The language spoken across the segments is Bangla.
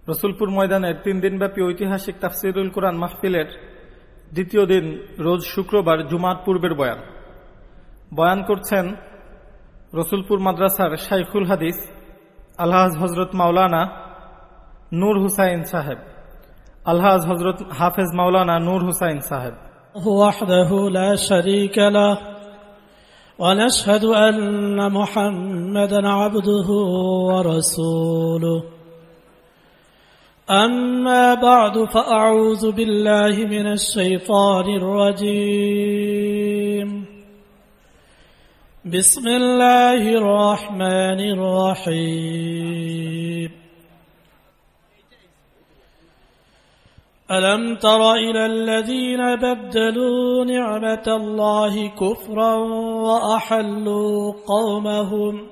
রসুলপুর ময়দানের তিন দিনব্যাপী ঐতিহাসিক তাফসিরুল কোরআন মাহফিলের দ্বিতীয় দিন রোজ শুক্রবার জুমার পূর্বের বয়ান বয়ান করছেন রসুলপুর মাদ্রাসার শাইখুল হাদিস আলহাজ হজরত মাওলানা নূর হুসাইন সাহেব আলহাজ হজরত হাফেজ মাওলানা নূর হুসাইন সাহেব وحده لا شريك له ونشهد أن محمدا عبده ورسوله أما بعد فأعوذ بالله من الشيطان الرجيم. بسم الله الرحمن الرحيم. ألم تر إلى الذين بدلوا نعمة الله كفرا وأحلوا قومهم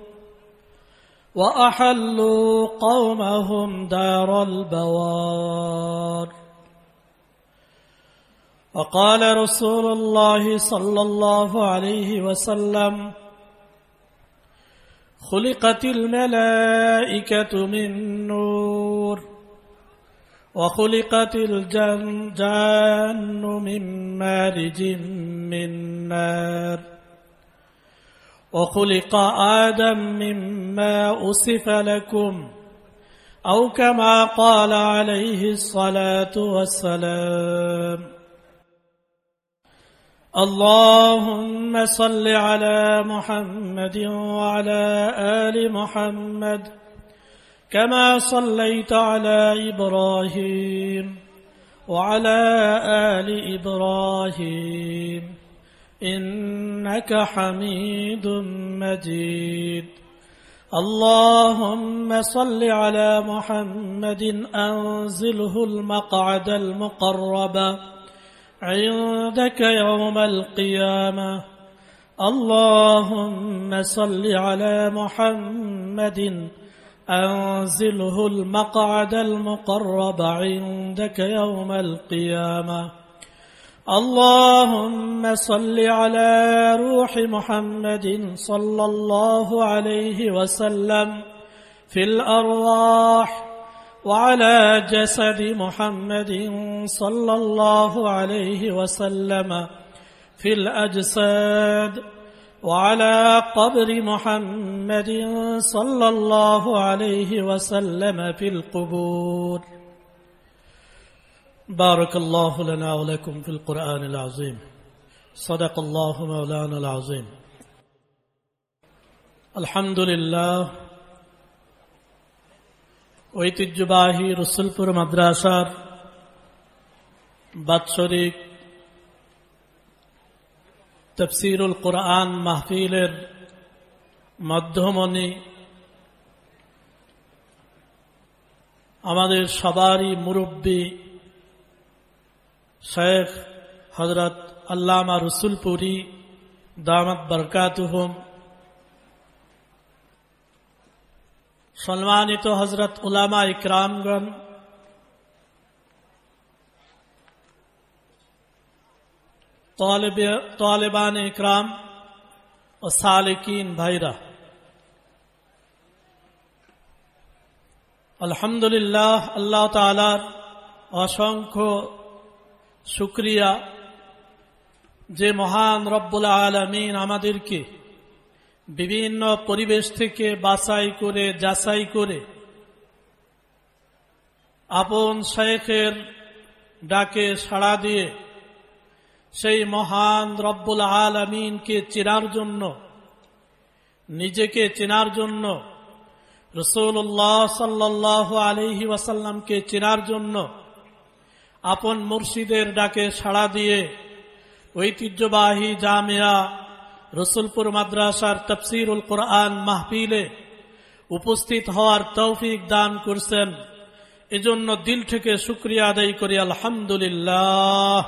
وأحلوا قومهم دار البوار. وقال رسول الله صلى الله عليه وسلم خلقت الملائكة من نور وخلقت الجن من مارج من نار. وخلق آدم مما أسف لكم أو كما قال عليه الصلاة والسلام. اللهم صل على محمد وعلى آل محمد كما صليت على إبراهيم وعلى آل إبراهيم. إنك حميد مجيد. اللهم صل على محمد أنزله المقعد المقرب. عندك يوم القيامة. اللهم صل على محمد أنزله المقعد المقرب. عندك يوم القيامة. اللهم صل على روح محمد صلى الله عليه وسلم في الأرواح وعلى جسد محمد صلى الله عليه وسلم في الأجساد وعلى قبر محمد صلى الله عليه وسلم في القبور. بارك الله لنا ولكم في القرآن العظيم صدق الله مولانا العظيم الحمد لله ঐতিহ্যবাহী রসুলপুর মাদ্রাসার বাৎসরিক তফসিরুল কোরআন মাহফিলের মধ্যমণি আমাদের সবারই মুরব্বী শেখ হজরত আল্লামা রসুলপুরি দামত বরকাতুহম সম্মানিত হজরত উলামা ইকরামগণ তালেবান ইকরাম ও সালেকিন ভাইরা আলহামদুলিল্লাহ আল্লাহ তালার অসংখ্য শুক্রিয়া যে মহান রব্বুল আলমিন আমাদেরকে বিভিন্ন পরিবেশ থেকে বাছাই করে, যাচাই করে আপন শেখের ডাকে সাড়া দিয়ে সেই মহান রব্বুল আলমিনকে চেনার জন্য, নিজেকে চেনার জন্য রসুল্লাহ সাল্লাহ আলহি ওয়াসাল্লামকে চেনার জন্য আপন মুর্শিদের ডাকে সাড়া দিয়ে ঐতিহ্যবাহী জামিয়া রসুলপুর মাদ্রাসার তফসিরুল কোরআন মাহফিলে উপস্থিত হওয়ার তৌফিক দান করছেন। এজন্য দিল থেকে শুক্রিয়া আদায় করি, আলহামদুলিল্লাহ।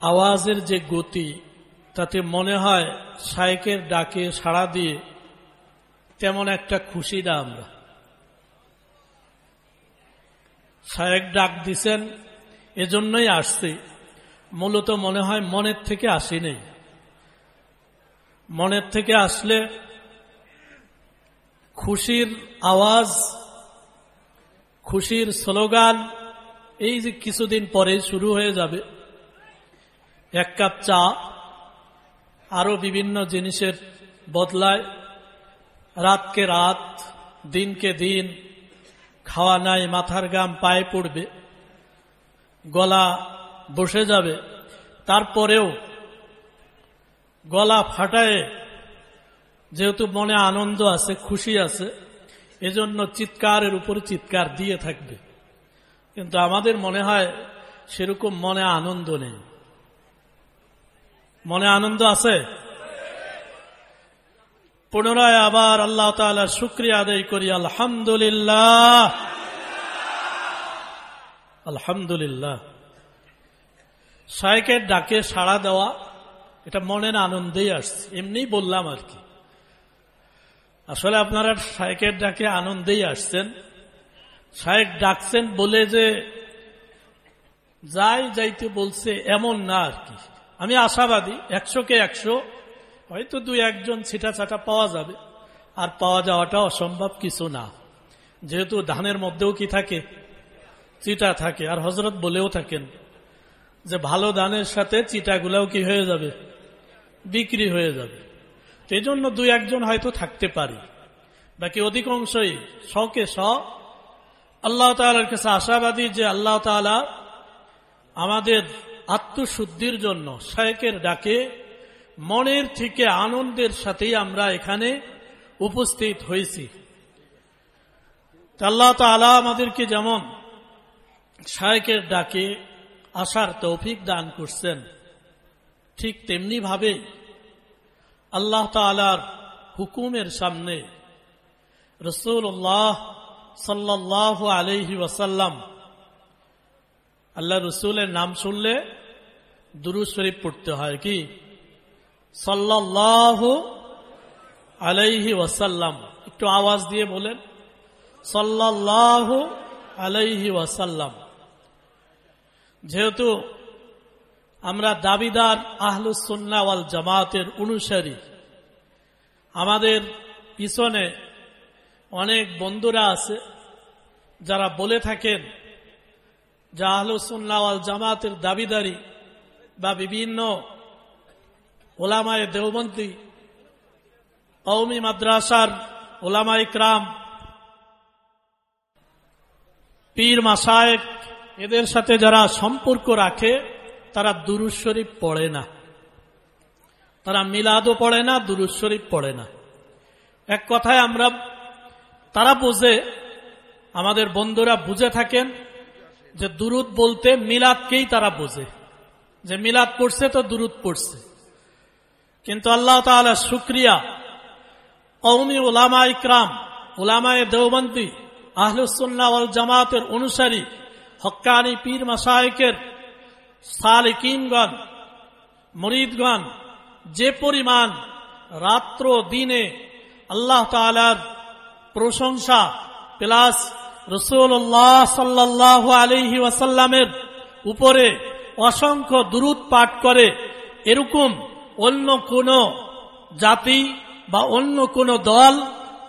আওয়াজের যে গতি, তাতে মনে হয় শায়কের ডাকে সাড়া দিয়ে তেমন একটা খুশি না আমরা। শায়েক ডাক দিছেন, এজন্যই আসছি। মূলত মনে হয় মনের থেকে আসি নেই মনের থেকে আসলে খুশির আওয়াজ, খুশির স্লোগান, এই যে কিছুদিন পরে শুরু হয়ে যাবে। এক কাপ চা, আরও বিভিন্ন জিনিসের বদলায়। রাতকে রাত, দিনকে দিন খাওয়া নাই, মাথার গাম পায়ে পড়বে, গলা বসে যাবে। তারপরেও গলা ফাটায় যেহেতু মনে আনন্দ আছে, খুশি আছে, এজন্য চিৎকারের উপর চিৎকার দিয়ে থাকবে। কিন্তু আমাদের মনে হয় সেরকম মনে আনন্দ নেই। মনে আনন্দ আছে? পুনরায় আবার আল্লাহ তালার শুক্রিয়া আদায় করি, আলহামদুলিল্লাহ। আলহামদুলিল্লাহ। শায়কের ডাকে সাড়া দেওয়া, এটা মনের আনন্দেই আসছে এমনি বললাম আর কি। আসলে আপনারা শায়কের ডাকে আনন্দেই আসছেন। শায়েক ডাকছেন বলে যে যাই যাইতে বলছে, এমন না আর কি। আমি আশাবাদী, একশোকে একশো হয়তো দুই একজন ছিটা ছাটা পাওয়া যাবে। আর পাওয়া যাওয়াটা অসম্ভব কিছু না। যেহেতু ধানের মধ্যেও কি থাকে? চিটা থাকে। আর হজরত বলেও থাকেন যে ভালো ধানের সাথে চিটাগুলাও কি হয়ে যাবে? বিক্রি হয়ে যাবে। এই জন্য দুই একজন হয়তো থাকতে পারি। বাকি অধিকাংশই শকে শ আল্লাহ তালার কাছে আশাবাদী যে আল্লাহ তালা আমাদের আত্মশুদ্ধির জন্য শায়কের ডাকে মনের থেকে আনন্দের সাথেই আমরা এখানে উপস্থিত হয়েছি। আল্লাহ তালা আমাদেরকে যেমন শায়কের ডাকে আসার তৌফিক দান করছেন, ঠিক তেমনি ভাবে আল্লাহ তালার হুকুমের সামনে রসুল্লাহ সাল্লাহ আলহি ওয়াসাল্লাম আল্লাহ রসুলের নাম শুনলে দুরু শরীফ পড়তে হয় কি? সাল্লাহ আলাইহি ওয়াসাল্লাম। একটু আওয়াজ দিয়ে বলেন। সাল্লাহ আলাইহি ওয়াসাল্লাম। যেহেতু আমরা দাবিদার আহলুসন্না ওয়াল জামাতের অনুসারী, আমাদের পিছনে অনেক বন্ধুরা আছে যারা বলে থাকেন যে আহলুসন্না ওয়াল জামাতের দাবিদারি বা বিভিন্ন ওলামায় দেওবন্দি কৌমি মাদ্রাসার ওলামাই ক্রাম পীর মাসায়েক এদের সাথে যারা সম্পর্ক রাখে, তারা দুরুজ শরীফ পড়ে না। তারা মিলাদও পড়ে না দুরুজ শরীফ পড়ে না। এক কথায় আমরা, তারা বোঝে, আমাদের বন্ধুরা বুঝে থাকেন যে দুরুদ বলতে মিলাদকেই তারা বোঝে। যে মিলাদ পড়ছে তো দুরুদ পড়ছে। কিন্তু আল্লাহ তালা শুক্রিয়া। কৌমি ওলামা ইকরাম ওলামায় দেওবন্দি আহলুসুল্লাহ জামাতের অনুসারী, হক্কানি পীর মাসায়কের সালিকিনগণ, মরিদগণ, যে পরিমাণ রাত্র দিনে আল্লাহ তালার প্রশংসা প্লাস রসুল্লাহ সাল্লাহ আলহি ওয়াসাল্লামের উপরে অসংখ্য দূরত পাঠ করে, এরকম অন্য কোন জাতি বা অন্য কোন দল,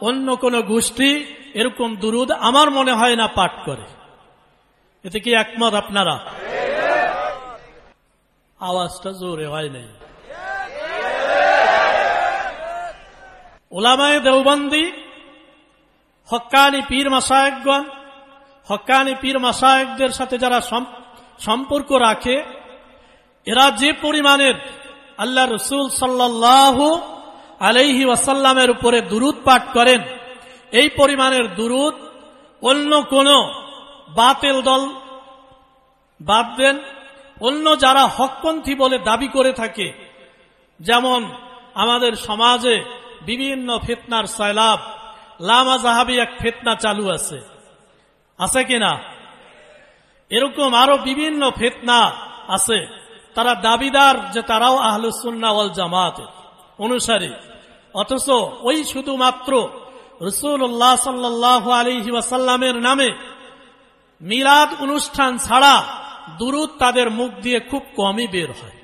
অন্য কোন গোষ্ঠী এরকম দুরুদ আমার মনে হয় না পাঠ করে। এতে কি একমত আপনারা? আওয়াজটা জোরে, হয় নাই? ওলামায় দেওবন্দি, হক্কানি পীর মাসায়কগণ হক্কানি পীর মাসায়কদের সাথে যারা সম্পর্ক রাখে, এরা যে পরিমাণের আল্লাহ রসুল সাল্লাহ আলাইহি ওয়াসাল্লামের উপরে দুরুদ পাঠ করেন। এই পরিমাণের দুরুদ অন্য কোন বাতেল দল বাদ দেন। অন্য যারা হকপন্থী বলে দাবি করে থাকে, যেমন আমাদের সমাজে বিভিন্ন ফেতনার সয়লাভ লামা জাহাবি এক ফেতনা চালু আছে। আছে কিনা? এরকম আরও বিভিন্ন ফেতনা আছে। তারা দাবিদার যে তারাও আহলুসুন্না ওয়াল জামাত অনুসারী। অথচ ওই শুধুমাত্র রসুল্লাহ সাল্লাহ আলহি ওয়াসাল্লামের নামে মিলাদ অনুষ্ঠান ছাড়া দুরুদ তাদের মুখ দিয়ে খুব কমই বের হয়।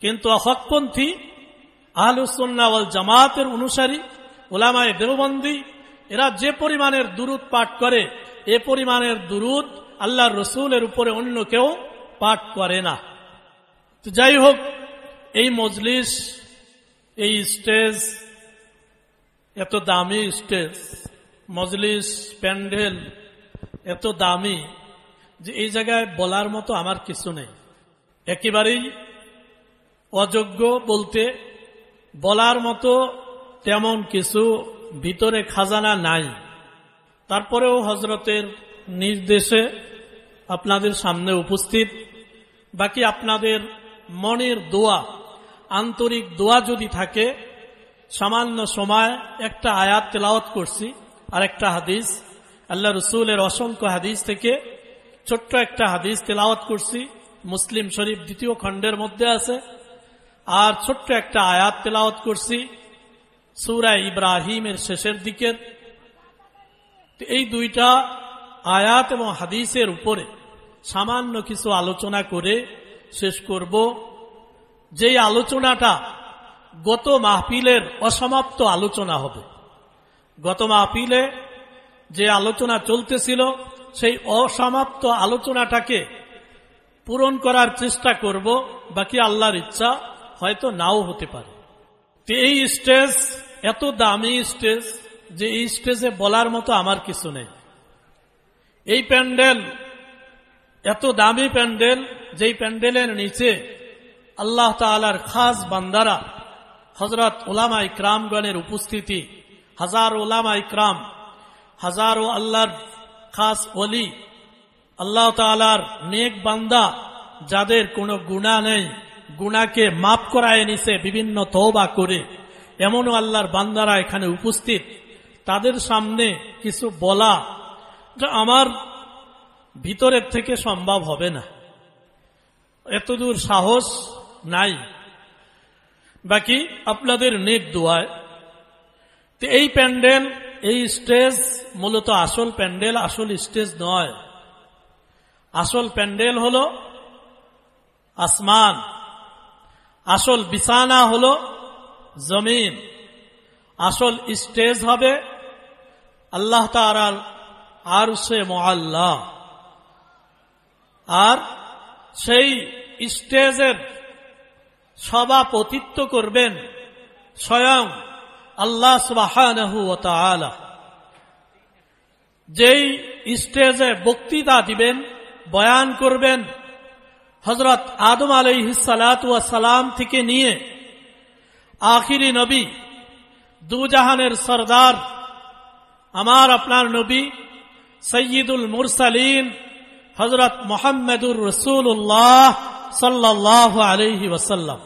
কিন্তু হকপন্থী আহলুসুন্না ওয়াল জামাতের অনুসারী ওলামায় দেববন্দি এরা যে পরিমাণের দুরুদ পাঠ করে, এ পরিমাণের দুরুদ আল্লাহর রসুলের উপরে অন্য কেউ পাঠ করে না। তো যাই হোক, এই মজলিস, এই স্টেজ, এত দামি স্টেজ, মজলিস, প্যান্ডেল, এত দামি যে এই জায়গায় বলার মতো আমার কিছু নেই। একেবারেই অযোগ্য বলতে বলার মতো তেমন কিছু ভিতরে খাজানা নাই। তারপরেও হজরতের নির্দেশে আপনাদের সামনে উপস্থিত। বাকি আপনাদের মনের দোয়া, আন্তরিক দোয়া যদি থাকে, সামান্য সময় একটা আয়াত তেলাওয়াত করছি আর একটা হাদিস। আল্লাহ রসুলের অসংখ্য হাদিস থেকে ছোট্ট একটা হাদিস তেলাওয়াত করছি, মুসলিম শরীফ দ্বিতীয় খণ্ডের মধ্যে আছে। আর ছোট্ট একটা আয়াত তেলাওয়াত করছি, সুরা ইব্রাহিমের শেষের দিকের। এই দুইটা আয়াত এবং হাদিসের উপরে সামান্য কিছু আলোচনা করে শেষ করব। যেই আলোচনাটা গত মাহফিলের অসমাপ্ত আলোচনা হবে। গত মাহফিলে যে আলোচনা চলতেছিল, সেই অসমাপ্ত আলোচনাটাকে পূরণ করার চেষ্টা করব, বাকি আল্লাহর ইচ্ছা হয়তো নাও হতে পারে। তো এই স্টেজ, এত দামি স্টেজ, যে এই স্টেজে বলার মতো আমার কিছু নেই। এই প্যান্ডেল এত দামি প্যান্ডেল, যেই প্যান্ডেলের নিচে আল্লাহ তালার খাস বান্দারা হজরত ওলামা ইকরামগণের উপস্থিতি, হাজার ওলামা ইকরাম, হাজারো আল্লাহর খাস অলি আল্লাহ তালার নেক বান্দা, যাদের কোনো গুণা নেই গুণাকে মাফ করায় নিছে, বিভিন্ন তওবা করে, এমনও আল্লাহর বান্দারা এখানে উপস্থিত। তাদের সামনে কিছু বলা আমার ভিতরের থেকে সম্ভব হবে না। এতদূর সাহস নাই। বাকি আপনাদের নেক দোয়ায়। তো এই প্যান্ডেল, এই স্টেজ মূলত আসল প্যান্ডেল, আসল স্টেজ নয়। আসল প্যান্ডেল হল আসমান। আসল বিছানা হল জমিন। আসল স্টেজ হবে আল্লাহ তার আর সে মোয়াল্লাহ আর সেই স্টেজের সভাপতিত্ব করবেন স্বয়ং আল্লাহ সুবাহ যেই স্টেজে বক্তৃতা দিবেন, বয়ান করবেন হজরত আদম সালাম থেকে নিয়ে আখিরি নবী, দুজাহানের সর্দার, আমার আপনার নবী, সৈয়দুল মুরসালিন হজরত মোহাম্মদুর রসুল্লাহ সাল্লাহ আলহি ওসাল্লাম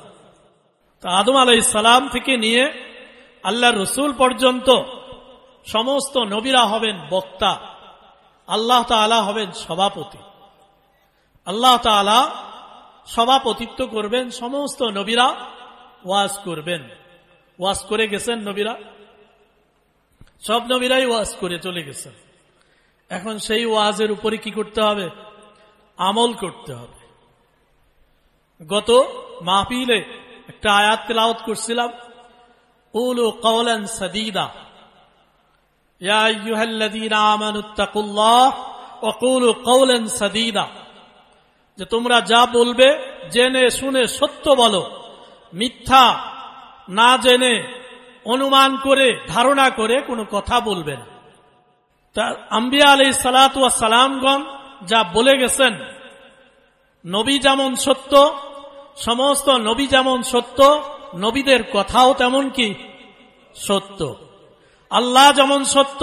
তা আদম আলাই সালাম থেকে নিয়ে আল্লাহ রসুল পর্যন্ত সমস্ত নবীরা হবেন বক্তা, আল্লাহ তালা হবেন সভাপতি। আল্লাহ তালা সভাপতিত্ব করবেন সমস্ত নবীরা, ওয়াজ করবেন। ওয়াজ করে গেছেন নবীরা। সব নবীরাই ওয়াজ করে চলে গেছেন। এখন সেই ওয়াজের উপরে কি করতে হবে? আমল করতে হবে। গত মাহফিলে একটা আয়াত তেলাওত করছিলাম। উলু কওলান সাদিদা, ইয়া আইয়ুহাল্লাযীনা আমানুত্তাকুল্লাহ ওয়া কুলু কওলান সাদিদা, যে তোমরা যা বলবে, জেনে শুনে সত্য বলো, মিথ্যা না জেনে অনুমান করে, ধারণা করে কোনো কথা বলবে না। তা আম্বিয়া আলি সালাত সালামগণ যা বলে গেছেন, নবী যেমন সত্য, সমস্ত নবী যেমন সত্য, নবীদের কথাও তেমন কি সত্য। আল্লাহ যেমন সত্য,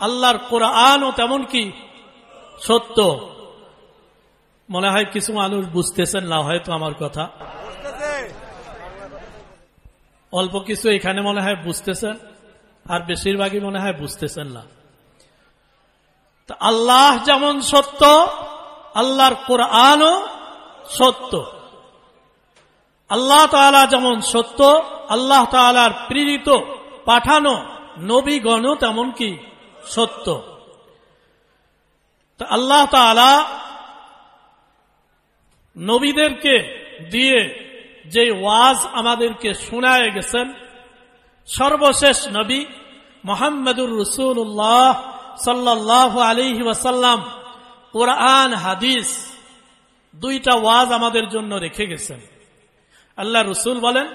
আল্লাহর কোরআনও তেমন কি সত্য। মনে হয় কিছু মানুষ বুঝতেছেন না, হয়তো আমার কথা। অল্প কিছু এখানে মনে হয় বুঝতেছেন, আর বেশিরভাগই মনে হয় বুঝতেছেন না। আল্লাহ যেমন সত্য, আল্লাহর কোরআনও সত্য। আল্লাহ তালা যেমন সত্য, আল্লাহ তালার প্রেরিত পাঠানো নবীগণও তেমন কি সত্য। তা আল্লাহ তালা নবীদেরকে দিয়ে যে ওয়াজ আমাদেরকে শোনায় গেছেন, সর্বশেষ নবী মোহাম্মদুর রসুল্লাহ সাল্লাহ আলিহি ওয়াসাল্লাম কোরআন, হাদিস দুইটা ওয়াজ আমাদের জন্য রেখে গেছেন। আল্লাহ রসুল বলেন,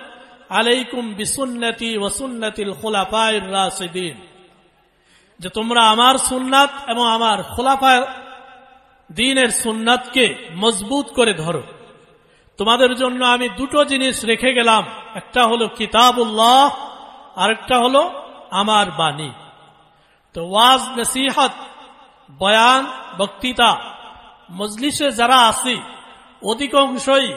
আলাইকুম বিসুন্নতি ওসুন্নতিল খোলাফায়ের রাশিদিন। যে তোমরা আমার সুন্নাত এবং আমার খোলাফায় দিনের সুন্নাতকে মজবুত করে ধরো। তোমাদের জন্য আমি দুটো জিনিস রেখে গেলাম। একটা হলো কিতাবুল্লাহ, আরেকটা হলো আমার বাণী। তো ওয়াজ, নসিহত, বয়ান, বক্তৃতা, মজলিসে যারা আসি অধিকাংশই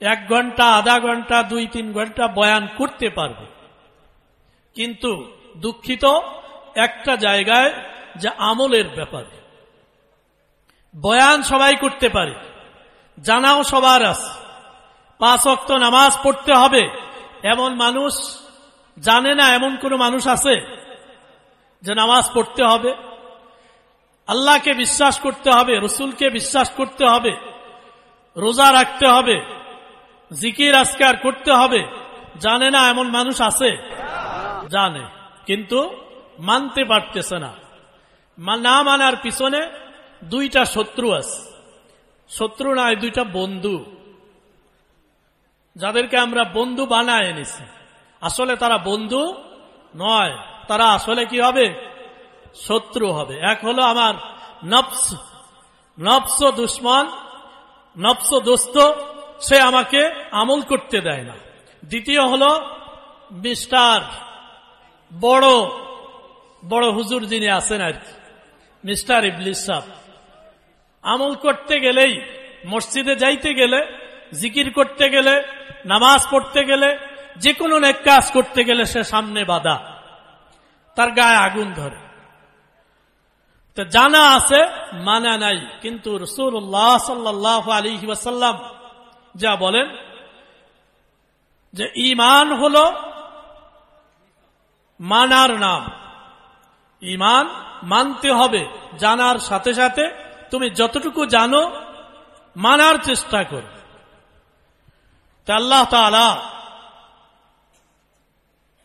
এক ঘণ্টা, আধা ঘণ্টা, দুই, তিন ঘণ্টা বয়ান করতে পারবে। কিন্তু দুঃখিত একটা জায়গায় যে আমলের ব্যাপার। বয়ান সবাই করতে পারে, জানাও সবার আছে। পাঁচ অক্ত নামাজ পড়তে হবে, এমন মানুষ জানে না, এমন কোন মানুষ আছে? যে নামাজ পড়তে হবে, আল্লাহকে বিশ্বাস করতে হবে, রসুলকে বিশ্বাস করতে হবে, রোজা রাখতে হবে, জিকির আজকার করতে হবে। জানে না এমন মানুষ আছে? জানে। কিন্তু মানতে পারতেছে না। না মানার পিছনে দুইটা শত্রু আছে। শত্রু নয় দুইটা বন্ধু। যাদেরকে আমরা বন্ধু বানায় এনেছি। আসলে তারা বন্ধু নয়। তারা আসলে কি হবে? শত্রু হবে। এক হলো আমার নফস। নফস দুশ্মন নফস দোস্ত সে আমাকে আমল করতে দেয় না। দ্বিতীয় হলো মিস্টার বড় বড় হুজুর যিনি আছেন আর কি, মিস্টার ইবলিস সাহ আমল করতে গেলেই, মসজিদে যাইতে গেলে, জিকির করতে গেলে, নামাজ পড়তে গেলে যে কোনো এক কাজ করতে গেলে সে সামনে বাধা। তার গায়ে আগুন ধরে। তো জানা আছে, মানা নাই। কিন্তু রসুল্লাহ সাল্লাহ আলী ওয়াসাল্লাম যা বলেন যে ইমান হল মানার নাম। ইমান মানতে হবে, জানার সাথে সাথে তুমি যতটুকু জানো, মানার চেষ্টা কর। আল্লাহ তালা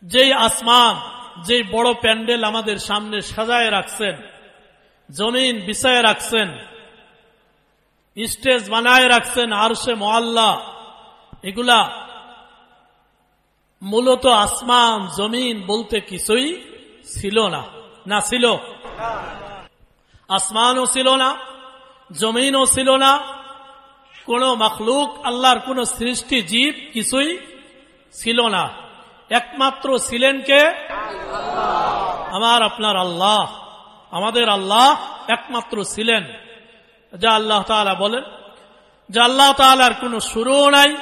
যেই আসমান যে বড় প্যান্ডেল আমাদের সামনে সাজায় রাখছেন, জমিন বিছায় রাখছেন, স্টেজ বানায় রাখছেন আর সে মোয়াল্লা, এগুলা মূলত আসমান, জমিন বলতে কিছুই ছিল না। না, ছিল। আসমানও ছিল না, জমিনও ছিল না, কোন মখলুক, আল্লাহর কোন সৃষ্টি জীব কিছুই ছিল না। একমাত্র ছিলেন কে? আমার আপনার আল্লাহ। আমাদের আল্লাহ একমাত্র ছিলেন। যা আল্লাহ তালা বলেন, যে আল্লাহ তালার কোনো শুরুও নাই,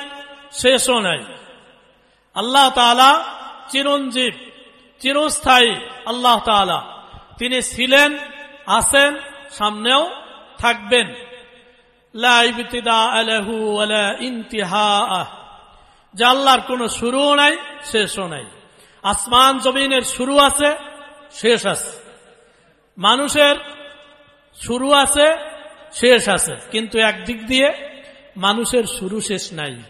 শেষও নাই। আল্লাহ তালা চিরঞ্জীব, চিরস্থায়ী আল্লাহ তালা তিনি ছিলেন, আছেন, সামনেও থাকবেন। যা আল্লাহর কোনো শুরুও নাই শেষও নাই। আসমান জমিনের শুরু আছে শেষ আছে। মানুষের শুরু আছে শেষ আছে। কিন্তু একদিক দিয়ে মানুষের শুরু শেষ নাই।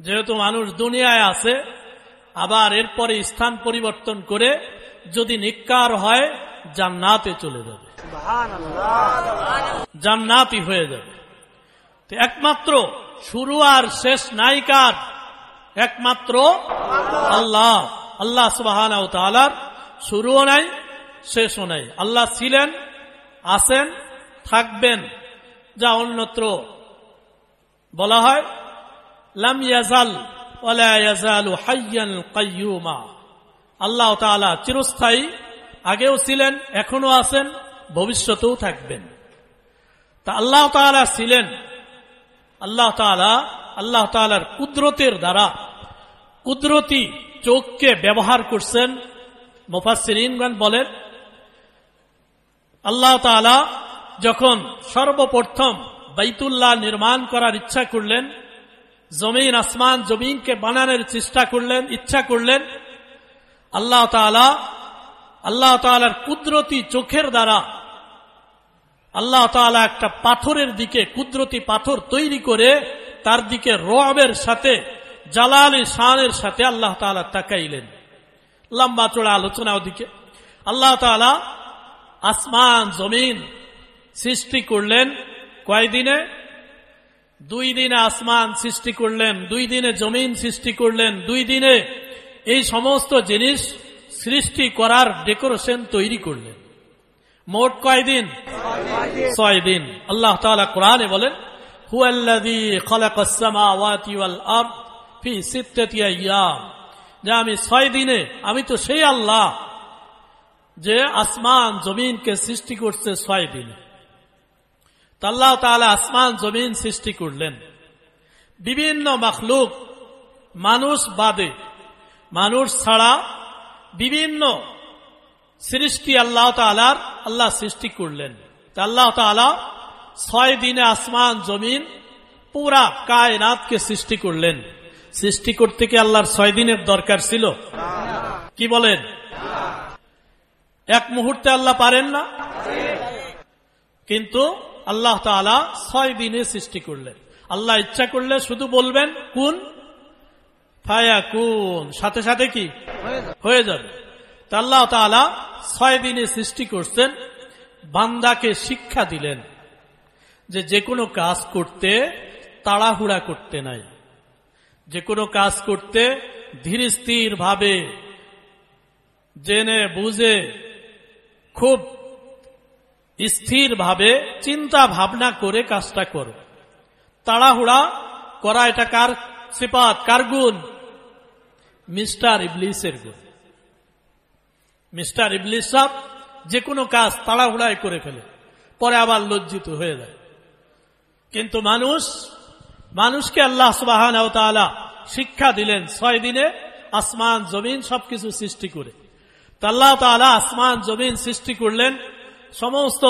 যেহেতু মানুষ দুনিয়ায় আছে আবার এরপরে স্থান পরিবর্তন করে যদি নিকার হয় জান্নাতে চলে যাবে। জান্নাতি হয়ে যাবে। একমাত্র শুরু আর শেষ নায়িকার একমাত্র আল্লাহ। আল্লাহ সুবাহান শুরুও নাই, শেষও নাই। আল্লাহ ছিলেন, আছেন, থাকবেন, যা অন্যত্র বলা হয়। লাম ইয়াজাল আল্লাহ তালা চিরস্থায়ী, আগেও ছিলেন এখনও আছেন, ভবিষ্যতেও থাকবেন। তা আল্লাহ তালা ছিলেন আল্লাহ তালা আল্লাহ তালার কুদরতের দ্বারা কুদরতি চোখকে ব্যবহার করছেন। মুফাসিরিনগণ বলেন, আল্লাহ তালা যখন সর্বপ্রথম বাইতুল্লাহ নির্মাণ করার ইচ্ছা করলেন, জমিন, আসমান, জমিনকে বানানোর চেষ্টা করলেন, ইচ্ছা করলেন, আল্লাহ তালা আল্লাহ তালার কুদরতি চোখের দ্বারা আল্লাহ তালা একটা পাথরের দিকে, কুদরতি পাথর তৈরি করে তার দিকে রবের সাথে, জালালি শানের সাথে আল্লাহ তালা তাকাইলেন। লম্বা চোড়া আলোচনা ওদিকে। আল্লাহ তালা আসমান, জমিন সৃষ্টি করলেন কয়দিনে? দুই দিনে আসমান সৃষ্টি করলেন, দুই দিনে জমিন সৃষ্টি করলেন, দুই দিনে এই সমস্ত জিনিস সৃষ্টি করার ডেকোরেশন তৈরি করলেন। মোট কয়দিন ছয় দিন। আল্লাহ তাআলা কোরআনে বলেন ওয়াল ফি যে আমি ছয় দিনে, আমি তো সেই আল্লাহ যে আসমান, জমিনকে সৃষ্টি করছে ছয় দিনে। আল্লাহ তাআলা আসমান, জমিন সৃষ্টি করলেন। বিভিন্ন মখলুক মানুষ বাদে, মানুষ ছাড়া বিভিন্ন সৃষ্টি আল্লাহ তালার আল্লাহ সৃষ্টি করলেন। আল্লাহ তালা ছয় দিনে আসমান, জমিন, পুরা কায়নাতকে সৃষ্টি করলেন। সৃষ্টি করতে কি আল্লাহর ছয় দিনের দরকার ছিল? কি বলেন? এক মুহূর্তে আল্লাহ পারেন না। কিন্তু আল্লাহ তালা ছয় দিনে সৃষ্টি করলেন। আল্লাহ ইচ্ছা করলে শুধু বলবেন, কোন? ফায়া কোন সাথে সাথে কি? হয়ে যাবে। আল্লাহ তালা ছয় দিনে সৃষ্টি করছেন, বান্দাকে শিক্ষা দিলেন যে যে কোনো কাজ করতে তাড়াহুড়া করতে নাই। যে কোনো কাজ করতে ধীর স্থির ভাবে জেনে বুঝে খুব স্থির ভাবে চিন্তা ভাবনা করে কাজটা করো। তাড়াহুড়া করা এটা কার সিপাত কার গুণ? মিস্টার ইবলিসের গুণ। মিস্টার ইবলিস সাহ যে কোনো কাজ তাড়াহুড়ায় করে ফেলে, পরে আবার লজ্জিত হয়ে যায়। কিন্তু মানুষ, মানুষকে আল্লাহ সুবাহান শিক্ষা দিলেন ছয় দিনে আসমান, জমিন সবকিছু সৃষ্টি করে। আল্লাহ তালা আসমান, জমিন সৃষ্টি করলেন, সমস্ত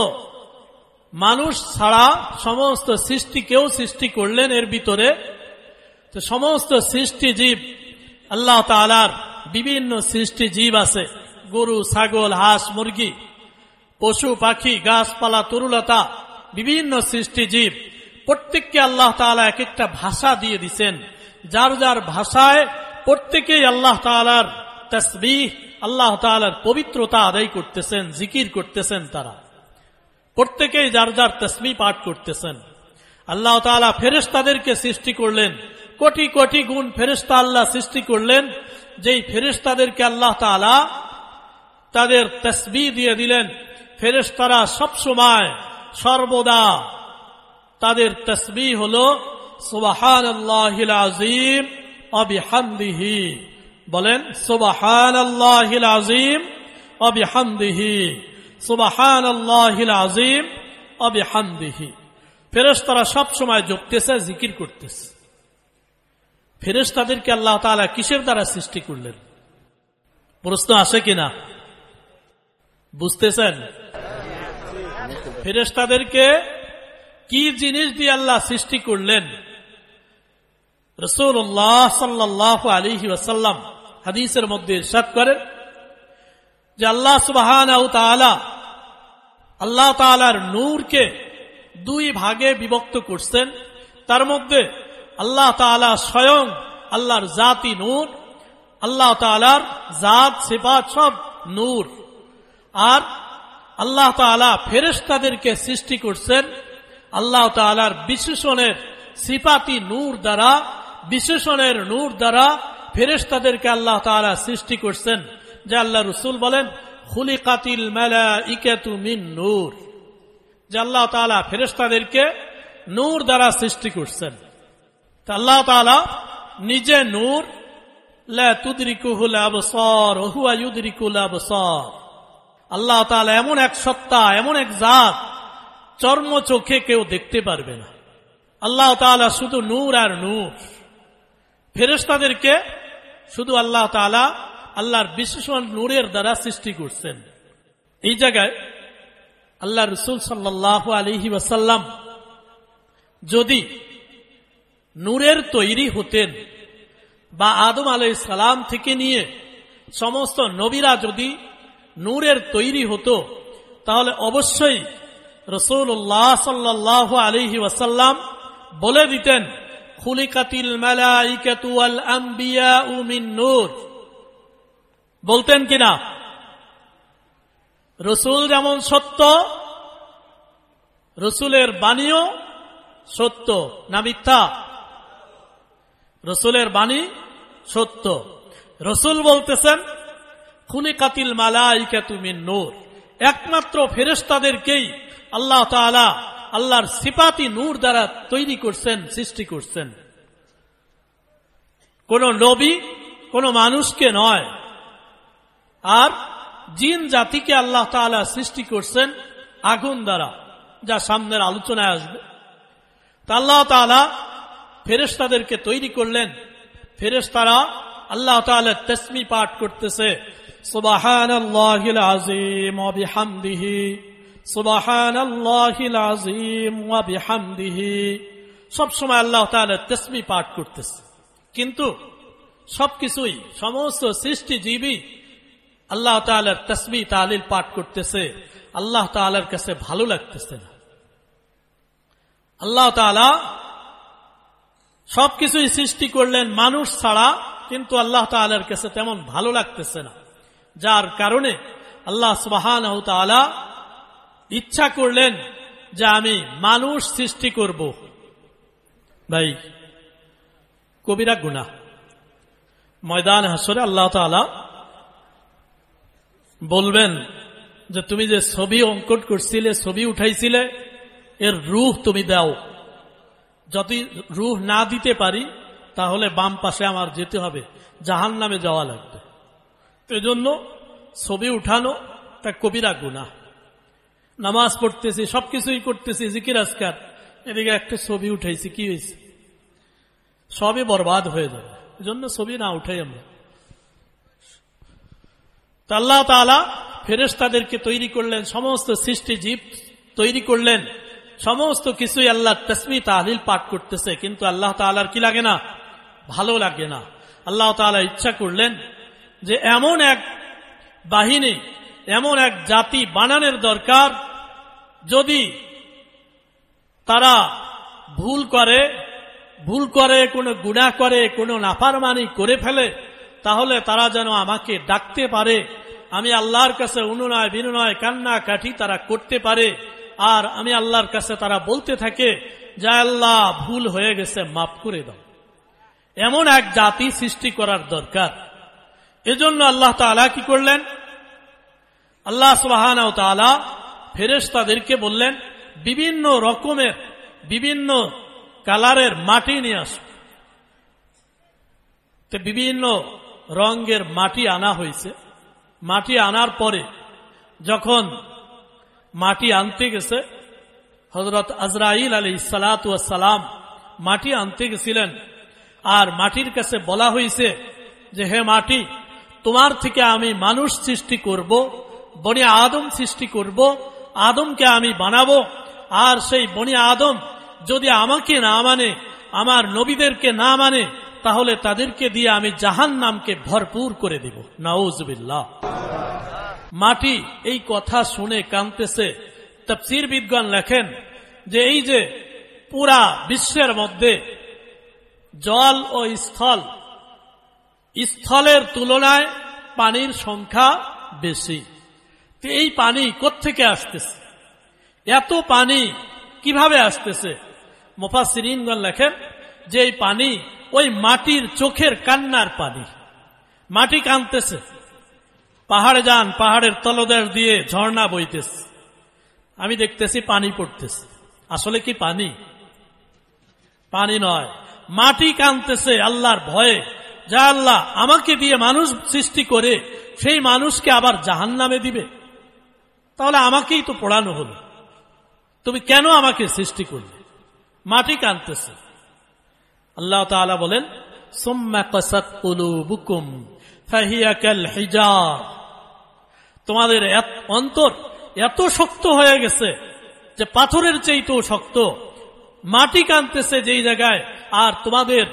মানুষ ছাড়া সমস্ত সৃষ্টিকেও সৃষ্টি করলেন এর ভিতরে। তো সমস্ত সৃষ্টি জীব আল্লাহ তালার বিভিন্ন সৃষ্টি জীব আছে। গরু, ছাগল, হাঁস, মুরগি, পশু, পাখি, গাছপালা, তরুলতা, বিভিন্ন সৃষ্টি জীব, প্রত্যেককে আল্লাহ তালা এক একটা ভাষা দিয়ে দিচ্ছেন যার যার ভাষায় প্রত্যেকেই আল্লাহ তালার তসবিহ, আল্লাহ তালার পবিত্রতা আদায় করতেছেন, জিকির করতেছেন তারা। প্রত্যেকেই যার যার তসমি পাঠ করতেছেন। আল্লাহ তালা ফেরেস্তাদেরকে সৃষ্টি করলেন। কোটি কোটি গুণ ফেরেস্তা আল্লাহ সৃষ্টি করলেন। যেই ফেরেস্তাদেরকে আল্লাহ তালা তাদের তসবি দিয়ে দিলেন ফেরেস্তারা সবসময় সর্বদা তাদের তসবি হল সুবাহান আল্লাহিল আজিম অবিহামদিহি বলেন সুবাহান আল্লাহিল আজিম অবিহামদিহি সুবাহান আল্লাহিল আজিম অবিহামদিহি ফেরেস্তারা সবসময় জপতেছে, জিকির করতেছে। ফেরেস্তাদেরকে আল্লাহ তালা কিসের দ্বারা সৃষ্টি করলেন? প্রশ্ন আসে কিনা? বুঝতেছেন? ফেরেস্তাদেরকে কি জিনিস দিয়ে আল্লাহ সৃষ্টি করলেন? রসুল্লাহ সাল্লাহ আলিহি ওয়াসাল্লাম হাদিসের মধ্যে ইরশাদ করেন যে আল্লাহ সুবাহান আল্লাহ তালার নূরকে দুই ভাগে বিভক্ত করছেন। তার মধ্যে আল্লাহ তালা স্বয়ং আল্লাহর জাতি নূর, আল্লাহ তালার জাত সেবাত সব নূর। আর আল্লাহ তালা ফেরেস্তাদেরকে সৃষ্টি করছেন আল্লাহ তালার বিশেষণের সিপাতি নূর দ্বারা, বিশেষণের নূর দ্বারা ফেরেস্তাদেরকে আল্লাহ তালা সৃষ্টি করছেন, যে আল্লাহ রসুল বলেন খুলি কাতিল মেলা ইকেতু মিন নূর যে আল্লাহ তালা ফেরেস্তাদেরকে নূর দ্বারা সৃষ্টি করছেন। আল্লাহ তালা নিজে নূর তুদরিকুহুল আবসর ওহুয়া ইউদরিকুল আবসর। আল্লাহ তালা এমন এক সত্তা, এমন এক জাত চর্ম চোখে কেউ দেখতে পারবে না। আল্লাহ তালা শুধু নূর আর নূর। ফেরেস্তাদেরকে শুধু আল্লাহ তালা আল্লাহর বিশেষ নূরের দ্বারা সৃষ্টি করছেন। এই জায়গায় আল্লাহ রসুল সাল্লাহ আলহি ওয়াসাল্লাম যদি নূরের তৈরি হতেন বা আদম আলাই সালাম থেকে নিয়ে সমস্ত নবীরা যদি নূরের তৈরি হতো, তাহলে অবশ্যই রসুল্লাহ সাল্লাহ আলহি ওয়াসাল্লাম বলে দিতেন, খুলিকাতিল নূর। বলতেন কিনা? রসুল যেমন সত্য, রসুলের বাণীও সত্য, না মিথ্যা? রসুলের বাণী সত্য। রসুল বলতেছেন খুনি কাতিল মালাইকা তুমি নূর। একমাত্র ফেরেস্তাদেরকেই আল্লাহ তালা আল্লাহর সিপাতি নূর দ্বারা তৈরি করছেন, সৃষ্টি করছেন। কোন নবী, কোন মানুষকে নয়। আর জিন জাতিকে আল্লাহ তালা সৃষ্টি করছেন আগুন দ্বারা, যা সামনের আলোচনায় আসবে। তা আল্লাহ তালা ফেরেস্তাদেরকে তৈরি করলেন। ফেরেস্তারা আল্লাহ তালা তসমি পাঠ করতেছে। সুবাহান আজিম অবিহামদিহি সুবাহান আজিম অবিহামদিহি সবসময় আল্লাহ তালা তসমি পাঠ করতেছে। কিন্তু সবকিছুই, সমস্ত সৃষ্টিজীবী আল্লাহ তালার তসমি তালিল পাঠ করতেছে। আল্লাহ তালার কাছে ভালো লাগতেছে না। আল্লাহ তাআলা সবকিছুই সৃষ্টি করলেন মানুষ ছাড়া, কিন্তু আল্লাহ তালার কাছে তেমন ভালো লাগতেছে না। যার কারণে আল্লাহ সুবাহান ইচ্ছা করলেন যে আমি মানুষ সৃষ্টি করব। ভাই, কবিরা গুনা ময়দান হাসরে আল্লাহ তালা বলবেন যে তুমি যে ছবি অঙ্কন করছিলে, ছবি উঠাইছিলে, এর রুহ তুমি দাও। যদি রুহ না দিতে পারি, তাহলে বাম পাশে আমার যেতে হবে জাহান নামে যাওয়া লাগবে। এজন্য ছবি উঠানো তা কবিরা গুণা নামাজ পড়তেছি, সবকিছুই করতেছি, জিকির, আজকার। এদিকে একটা ছবি উঠাইছি, কি হয়েছে সবই বরবাদ হয়ে যাবে। এজন্য ছবি না উঠাই আমরা। আল্লাহ তালা ফেরেস্তাদেরকে তৈরি করলেন, সমস্ত সৃষ্টি জীব তৈরি করলেন, সমস্ত কিছুই আল্লাহ তসমি তাহলিল পাঠ করতেছে, কিন্তু আল্লাহ তালার কি লাগে না? ভালো লাগে না। আল্লাহ তালা ইচ্ছা করলেন যে এমন এক বাহিনী, এমন এক জাতি বানানোর দরকার, যদি তারা ভুল করে ভুল করে, কোনো গুণা করে, কোনো নাফারমানি করে ফেলে, তাহলে তারা যেন আমাকে ডাকতে পারে। আমি আল্লাহর কাছে অনুনয় বিনয় কান্না কাঠি তারা করতে পারে। আর আমি আল্লাহর কাছে তারা বলতে থাকে যে, আল্লাহ, ভুল হয়ে গেছে, মাফ করে দাও। এমন এক জাতি সৃষ্টি করার দরকার। এজন্য আল্লাহ তালা কি করলেন? আল্লাহ সুবাহান তালা ফেরেস্তাদেরকে বললেন, বিভিন্ন রকমের, বিভিন্ন কালারের মাটি নিয়ে আস। বিভিন্ন রঙের মাটি আনা হয়েছে। মাটি আনার পরে যখন মাটি আনতে গেছে হজরত আজরাইল আলী সালাম মাটি আনতে গেছিলেন। আর মাটির কাছে বলা হয়েছে যে, হে মাটি তোমার থেকে আমি মানুষ সৃষ্টি করব, বনি আদম সৃষ্টি করব, আদমকে আমি বানাবো, আর সেই বনি আদম যদি আমাকে না মানে আমার নবীদেরকে না মানে তাহলে তাদেরকে দিয়ে আমি জাহান নামকে ভরপুর করে দিব। নাউজবিল্লাহ। মাটি এই কথা শুনে কানতেছে। তফসির বিদ্বান লেখেন যে এই যে পুরা বিশ্বের মধ্যে জল ও স্থল স্থলের তুলনায় পানির সংখ্যা বেশি। তো এই পানি কোথেকে আসতেছে? এত পানি কীভাবে আসতেছে? মোফাসিরিনগণ লেখেন যে এই পানি ওই মাটির চোখের কান্নার পানি। মাটি কানতেছে পাহাড়ে যান, পাহাড়ের তলদেশ দিয়ে ঝর্ণা বইতেছে। আমি দেখতেছি পানি পড়তেছে। আসলে কি পানি? পানি নয়। মাটি কানতেছে আল্লাহর ভয়ে। যা আল্লাহ, আমাকে দিয়ে মানুষ সৃষ্টি করে, সেই মানুষকে আবার জাহান নামে দিবে। তাহলে আমাকেই তো পড়ানো হলো। তুমি কেন আমাকে সৃষ্টি করলে? মাটি কানতেছে। আল্লাহ তালা বলেন তোমাদের অন্তর এত শক্ত হয়ে গেছে যে পাথরের চেয়েও শক্ত। মাটি কানতেছে যেই জায়গায়, আর তোমাদের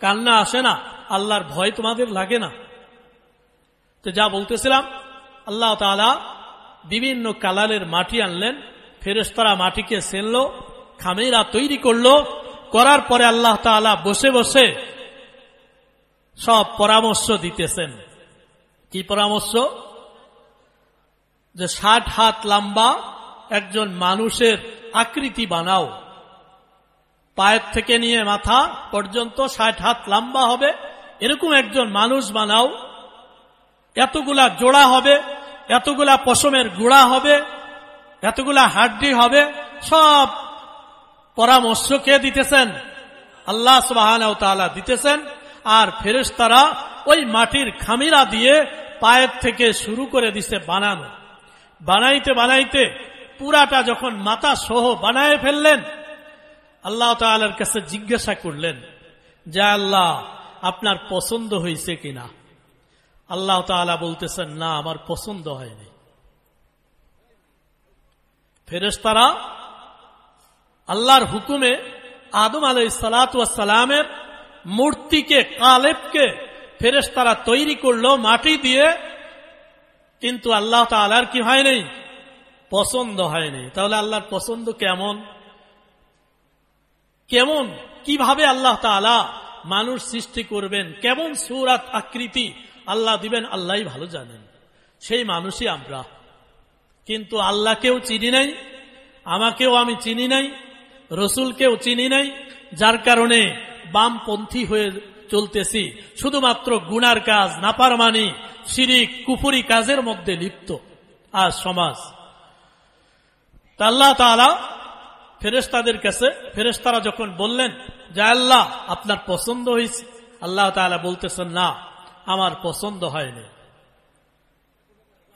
কান্না আসে না। আল্লাহর ভয় তোমাদের লাগে না। তো যা বলতেছিলাম, আল্লাহ তালা বিভিন্ন কালারের মাটি আনলেন ফেরেস্তারা মাটিকে সেনলো, খামেরা তৈরি করল, করার পরে আল্লাহ তালা বসে বসে সব পরামর্শ দিতেছেন। কি পরামর্শ? যে ষাট হাত লম্বা একজন মানুষের আকৃতি বানাও। পায়ের থেকে নিয়ে মাথা পর্যন্ত ষাট হাত লম্বা হবে। এরকম একজন মানুষ বানাও, এতগুলা জোড়া হবে, এতগুলা পশমের গুড়া হবে, এতগুলা হাড্ডি হবে, সব পরামর্শ কে দিতেছেন? আল্লাহ সুবাহান দিতেছেন। আর ফেরেশতারা ওই মাটির খামিরা দিয়ে পায়ের থেকে শুরু করে দিছে বানানো। বানাইতে বানাইতে পুরাটা যখন মাথা সহ বানায় ফেললেন, আল্লাহ তালার কাছে জিজ্ঞাসা করলেন, যে আল্লাহ আপনার পছন্দ হয়েছে কিনা? আল্লাহ তালা বলতেছেন, না, আমার পছন্দ হয়নি। ফেরেশতারা আল্লাহর হুকুমে আদম আলাই সালাতামের মূর্তিকে, কালেবকে ফেরেশতারা তৈরি করল মাটি দিয়ে, কিন্তু আল্লাহ তালার কি হয়নি? পছন্দ হয়নি। তাহলে আল্লাহর পছন্দ কেমন? কেমন? কীভাবে আল্লাহ তালা মানুষ সৃষ্টি করবেন। কেমন সুরাত আকৃতি? আল্লাহ দিবেন আল্লাহ ভালো জানেন। সেই মানুষই আমরা। কিন্তু আল্লাহকেও চিনি নাই, আমাকেও আমি চিনি নাই, রসুলকেও চিনি নাই, যার কারণে বামপন্থী হয়ে চলতেছি। শুধুমাত্র গুনার কাজ নাপারমানি শিরিক কুপুরি কাজের মধ্যে লিপ্ত। আর সমাজ। আল্লাহ তালা ফেরেস্তাদের কাছে ফেরেস্তারা যখন বললেন, যে আল্লাহ, আপনার পছন্দ হয়েছে। আল্লাহ তালা বলতেছেন, না, আমার পছন্দ হয়নি।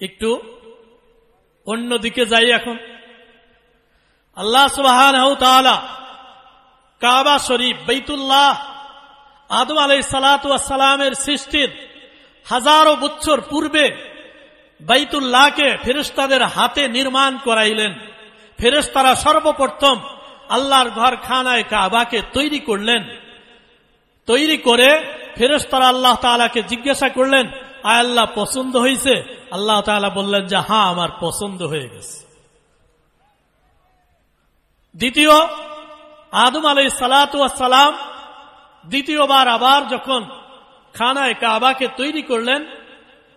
একটু অন্যদিকে যাই এখন। আল্লাহ সুবাহান কাবা শরীফ বৈতুল্লাহ আদম আলাই সালাতামের সৃষ্টির হাজারো বছর পূর্বে বাইতুল্লাহকে ফেরেস্তাদের হাতে নির্মাণ করাইলেন। ফেরেস্তারা সর্বপ্রথম আল্লাহর ঘর খানায় কাবাকে তৈরি করলেন। তৈরি করে ফেরেস্তারা আল্লাহ তালাকে জিজ্ঞাসা করলেন, আয় আল্লাহ, পছন্দ হয়েছে আল্লাহ তালা বললেন যে হ্যাঁ আমার পছন্দ হয়ে গেছে। দ্বিতীয়, আদম আলাই সালাম দ্বিতীয়বার আবার যখন খানায় কাবাকে তৈরি করলেন,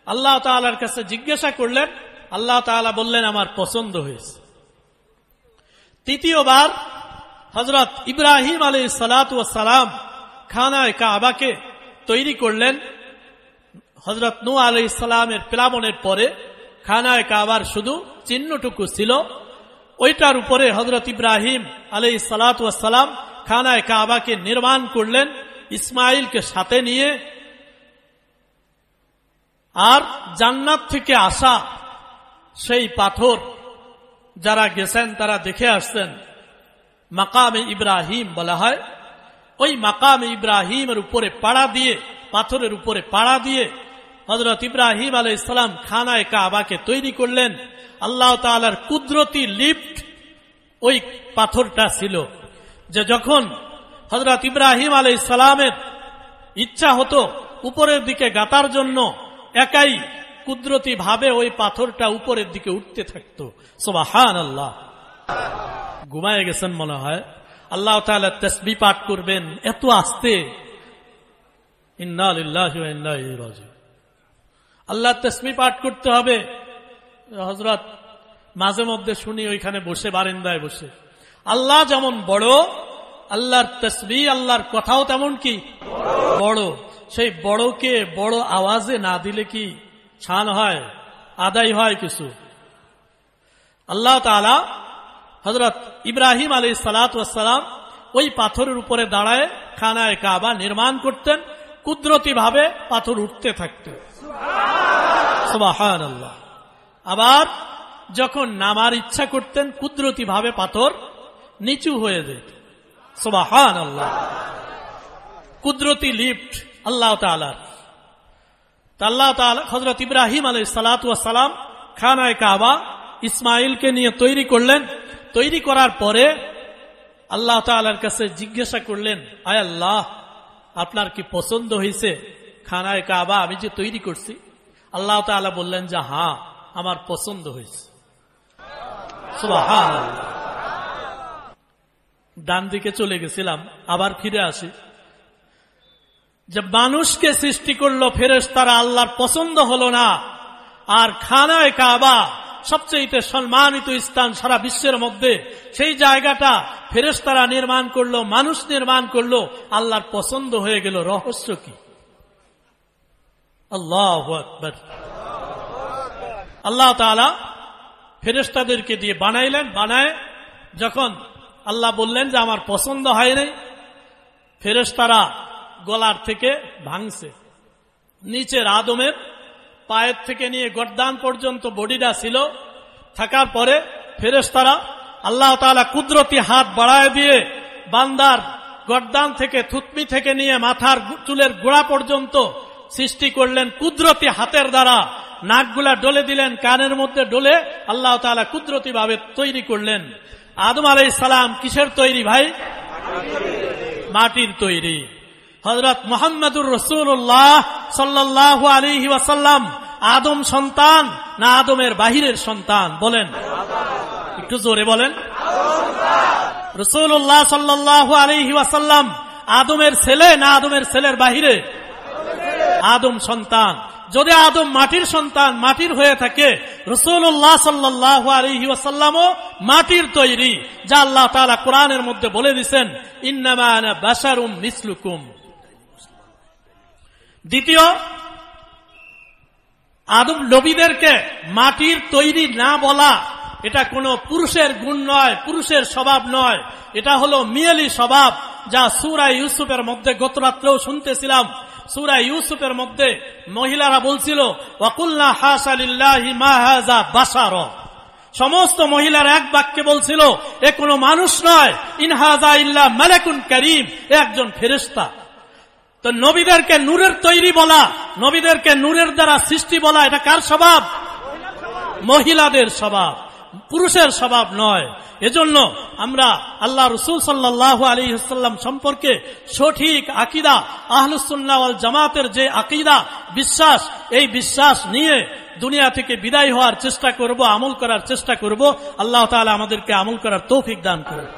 আল্লাহ তালার কাছে জিজ্ঞাসা করলেন, আল্লাহ তালা বললেন, আমার পছন্দ হয়েছে। তৃতীয়বার হজরত ইব্রাহিম আলী সালাম খানায় কাবাকে তৈরি করলেন। হজরত নু আলি ইসলামের প্লাবনের পরে খানায় কাবার শুধু চিহ্নটুকু ছিল। ওইটার উপরে হজরত ইব্রাহিম আলাই সালাতাম খানায় কাবাকে নির্মাণ করলেন। ইসমাইলকে সাথে নিয়ে আর জান্নাত থেকে আসা সেই পাথর যারা গেছেন, তারা দেখে আসছেন। মাকামে ইব্রাহিম বলা হয়। ওই মাকামে ইব্রাহিমের উপরে পাড়া দিয়ে, পাথরের উপরে পাড়া দিয়ে হজরত ইব্রাহিম আলাই ইসলাম খানায় কাবাকে তৈরি করলেন। আল্লাহ তালার কুদরতি লিফট ওই পাথরটা ছিল, যে যখন হজরত ইব্রাহিম আলাই ইসলামের ইচ্ছা হতো উপরের দিকে গাতার জন্য, একাই কুদরতি ভাবে ওই পাথরটা উপরের দিকে উঠতে থাকত। সোবাহান আল্লাহ ঘুমায় গেছেন মনে হয়। আল্লাহ তালা তসবি পাঠ করবেন। এত আসতে। আল্লাহ তসমি পাঠ করতে হবে। হজরত মাঝে মধ্যে শুনি ওইখানে বসে, বারিন্দায় বসে। আল্লাহ যেমন বড়, আল্লাহর তসবি আল্লাহর কথাও তেমন কি? বড়। সেই বড়কে বড় আওয়াজে না দিলে কি ছান হয়, আদায় হয় কিছু। আল্লাহ তালা হজরত ইব্রাহিম আলী সালাতাম ওই পাথরের উপরে দাঁড়ায় খানায় কাবা নির্মাণ করতেন, কুদরতি ভাবে পাথর উঠতে থাকত। আল্লাহ আবার যখন নামার ইচ্ছা করতেন, কুদরতি ভাবে পাথর নিচু হয়ে যেত। সোবাহান আল্লাহ কুদরতি লিফট আল্লাহ তালার আল্লাহ হজরত ইব্রাহিম আলাই সালাম খানায় কাবা ইসমাইলকে নিয়ে তৈরি করলেন। তৈরি করার পরে আল্লাহ তালার কাছে জিজ্ঞাসা করলেন, আয় আল্লাহ, আপনার কি পছন্দ হয়েছে খানায় কাবা? আমি যে তৈরি করছি। আল্লাহ তালা বললেন যে হ্যাঁ আমার পছন্দ হয়েছে ডান দিকে চলে গেছিলাম, আবার ফিরে আসি। যে মানুষকে সৃষ্টি করল ফেরেস তারা আল্লাহর পছন্দ হলো না। আর খানায় কাবা সবচেয়ে সম্মানিত স্থান সারা বিশ্বের মধ্যে, সেই জায়গাটা ফেরেস্তারা নির্মাণ করল, মানুষ নির্মাণ করল, আল্লাহর পছন্দ হয়ে গেল। রহস্য কি? আল্লাহ আল্লাহ তালা ফেরেস্তাদেরকে দিয়ে বানাইলেন, বানায় যখন আল্লাহ বললেন যে আমার পছন্দ হয় নাই ফেরেস্তারা গলার থেকে ভাঙছে। নিচের আদমের পায়ের থেকে নিয়ে গরদান পর্যন্ত বডিটা ছিল। থাকার পরে ফেরেস্তারা আল্লাহ তালা কুদরতি হাত বাড়ায় দিয়ে বান্দার গরদান থেকে থুতমি থেকে নিয়ে মাথার চুলের গোড়া পর্যন্ত সৃষ্টি করলেন কুদরতি হাতের দ্বারা। নাকগুলা ডলে দিলেন, কানের মধ্যে ডলে আল্লাহ তালা কুদরতি ভাবে তৈরি করলেন। আদম আলাই সালাম কিসের তৈরি ভাই? মাটির তৈরি। হজরত মোহাম্মদুর রসুল্লাহ সাল্লাহ আলী ওয়াসাল্লাম, আদম সন্তান না আদমের বাহিরের সন্তান বলেন। একটু জোরে বলেন। রসুল্লাহ সাল্লাহ আলী ওয়াসাল্লাম, আদমের ছেলে না আদমের ছেলের বাহিরে? আদম সন্তান। যদি আদম মাটির সন্তান, মাটির হয়ে থাকে রসুল্লাহ সাল্লাহ আলহি ওয়াসাল্লামও মাটির তৈরি, যা আল্লাহ তালা কোরআনের মধ্যে বলে দিচ্ছেন ইন্নামান বাসারুম মিসলুকুম। দ্বিতীয়, আদম নবীদেরকে মাটির তৈরি না বলা, এটা কোনো পুরুষের গুণ নয়, পুরুষের স্বভাব নয়। এটা হলো মিয়ালি স্বভাব, যা সুরা ইউসুফের মধ্যে গতরাত্রেও শুনতেছিলাম। সুরা ইউসুফের মধ্যে মহিলারা বলছিল, ওয়াকুল্লা হাসালিল্লাহি মাহাজা বাসার সমস্ত মহিলার এক বাক্যে বলছিল, এ কোনো মানুষ নয়। ইনহাজা ইল্লা মালেকুন করিম একজন ফেরিস্তা তো নবীদেরকে নূরের তৈরি বলা, নবীদেরকে নূরের দ্বারা সৃষ্টি বলা, এটা কার স্বভাব? মহিলাদের স্বভাব, পুরুষের স্বভাব নয়। এজন্য আমরা আল্লাহ রসুল সাল্লাহ আলী সাল্লাম সম্পর্কে সঠিক আকিদা আহলুসুল্লাহ জামাতের যে আকিদা, বিশ্বাস, এই বিশ্বাস নিয়ে দুনিয়া থেকে বিদায় হওয়ার চেষ্টা করব, আমল করার চেষ্টা করব। আল্লাহ তালা আমাদেরকে আমল করার তৌফিক দান করবে